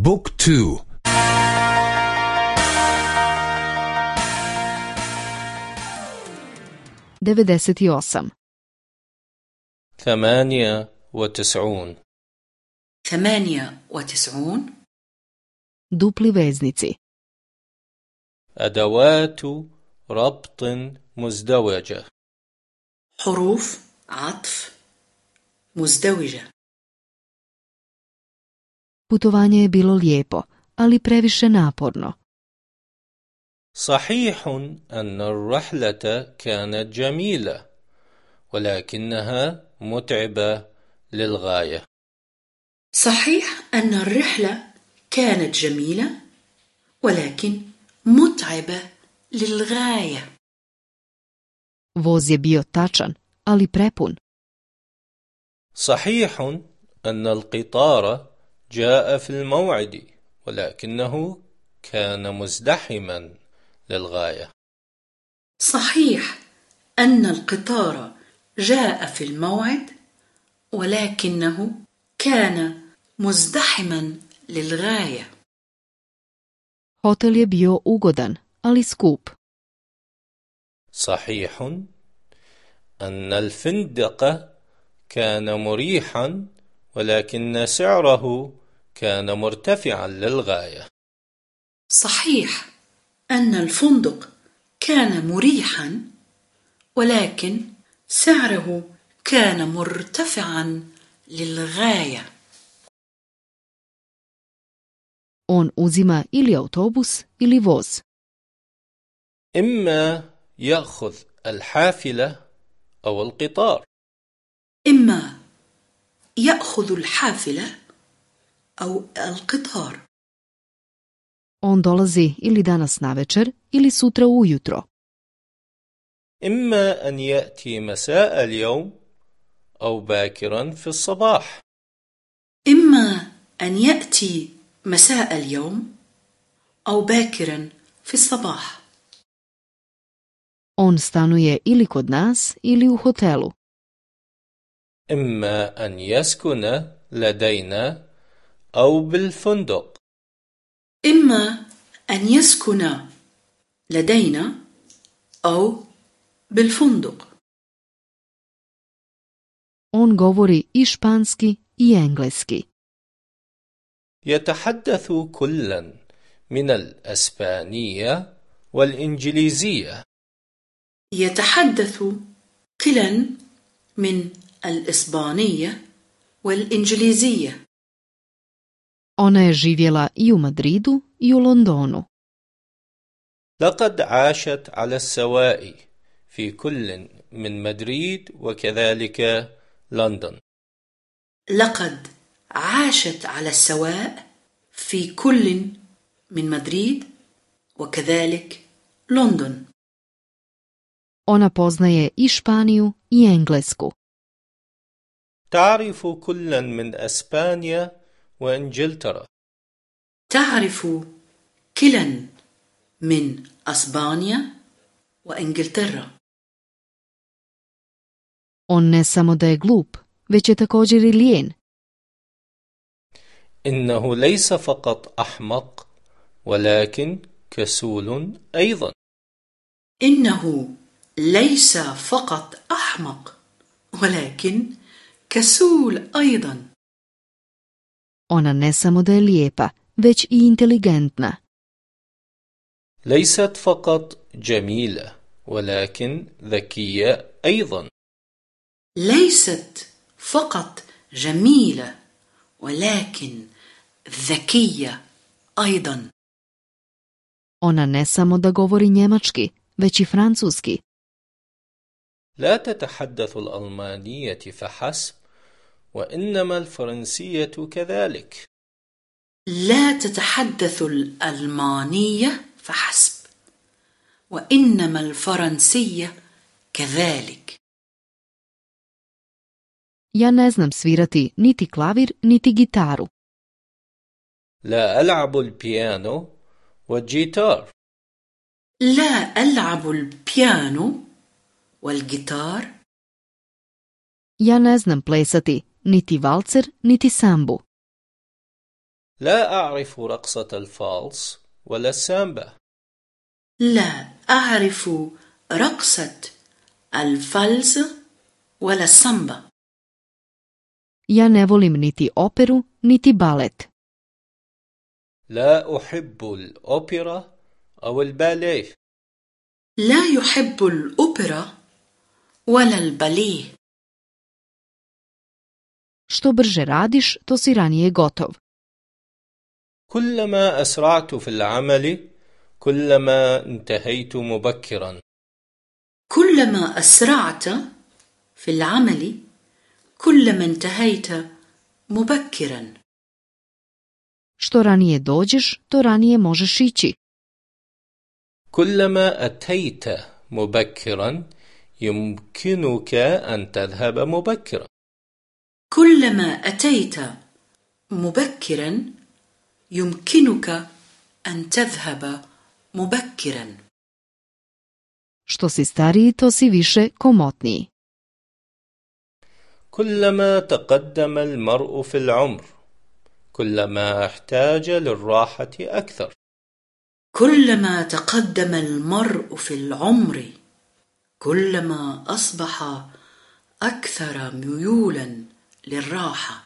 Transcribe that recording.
بوك تو. devedeset osam ثمانية وتسعون. ثمانية وتسعون. dupli veznici أدوات ربط مزدوجة. حروف عطف مزدوجة. Putovanje je bilo lijepo, ali previše naporno. صحيح أن الرحلة كانت جميلة ولكنها متعبة للغاية صحيح أن الرحلة كانت جميلة ولكن متعبة للغاية Voz je bio tačan, ali prepun. صحيح أن القطار جاء في الموعد ولكنه كان مزدحما للغاية صحيح أن القطار جاء في الموعد ولكنه كان مزدحما للغاية Hotel je bio ugodan, ali skup. صحيح أن الفندق كان مريحا ولكن سعره كان مرتفعا للغاية. صحيح أن الفندق كان مريحا ولكن سعره كان مرتفعا للغاية. On uzima ili autobus ili voz. إما يأخذ الحافلة أو القطار. إما يأخذ الحافلة أو القطار On dolazi ili danas navečer ili sutra ujutro. إما أن يأتي مساء اليوم أو باكرا في الصباح إما أن يأتي مساء اليوم أو باكرا في الصباح On stanuje ili kod nas ili u hotelu. إما أن يسكن لدينا أو بالفندق. إما أن يسكن لدينا أو بالفندق. On govori i španski i engleski. يتحدث كلا من الأسبانية والإنجليزية. يتحدث كلا من الإسبانية والإنجليزية. Ona je živjela i u Madridu i u Londonu. لقد عاشت على السواء في كل من مدريد وكذلك لندن لقد عاشت على السواء في كل من مدريد وكذلك لندن Ona poznaje i Španiju i Englesku. تعرف كلا من أسبانيا وإنجلترا. تعرف كلا من أسبانيا وإنجلترا. On ne samo da je glup, već je također i lijen. إنه ليس فقط أحمق ولكن كسول أيضا. إنه ليس فقط أحمق ولكن كسول أيضا. Ona ne samo da je lijepa, već i inteligentna. ليست فقط جميلة ولكن ذكية أيضا ليست فقط جميلة ولكن ذكية أيضا Ona ne samo da govori njemački, već i francuski. لا تتحدث الألمانية فحسب وإنما الفرنسية كذلك. لا تتحدث الألمانية فحسب وإنما الفرنسية كذلك. Ja ne znam svirati niti klavir, niti gitaru. لا ألعب البيانو والجيتار. لا ألعب البيانو والجيتار Ja ne znam plesati niti valcer, niti sambu. لا أعرف رقصة الفالس ولا السامبا لا أعرف رقصة الفالس ولا السامبا Ja ne volim niti operu, niti balet. لا أحب الأوبرا أو الباليه لا يحب الأوبرا ولا الباليه Što brže radiš, to si ranije gotov. كلما أسرعت في العمل كلما انتهيت مبكرا كلما أسرعت في العمل كلما انتهيت مبكرا Što ranije dođeš, to ranije možeš ići. كلما أتيت مبكرا يمكنك أن تذهب مبكرا كلما أتيت مبكرا يمكنك أن تذهب مبكرا. Što si stariji, to si više komotniji. كلما تقدم المرء في العمر كلما احتاج للراحة أكثر. كلما تقدم المرء في العمر كلما أصبح أكثر ميولا. للراحة.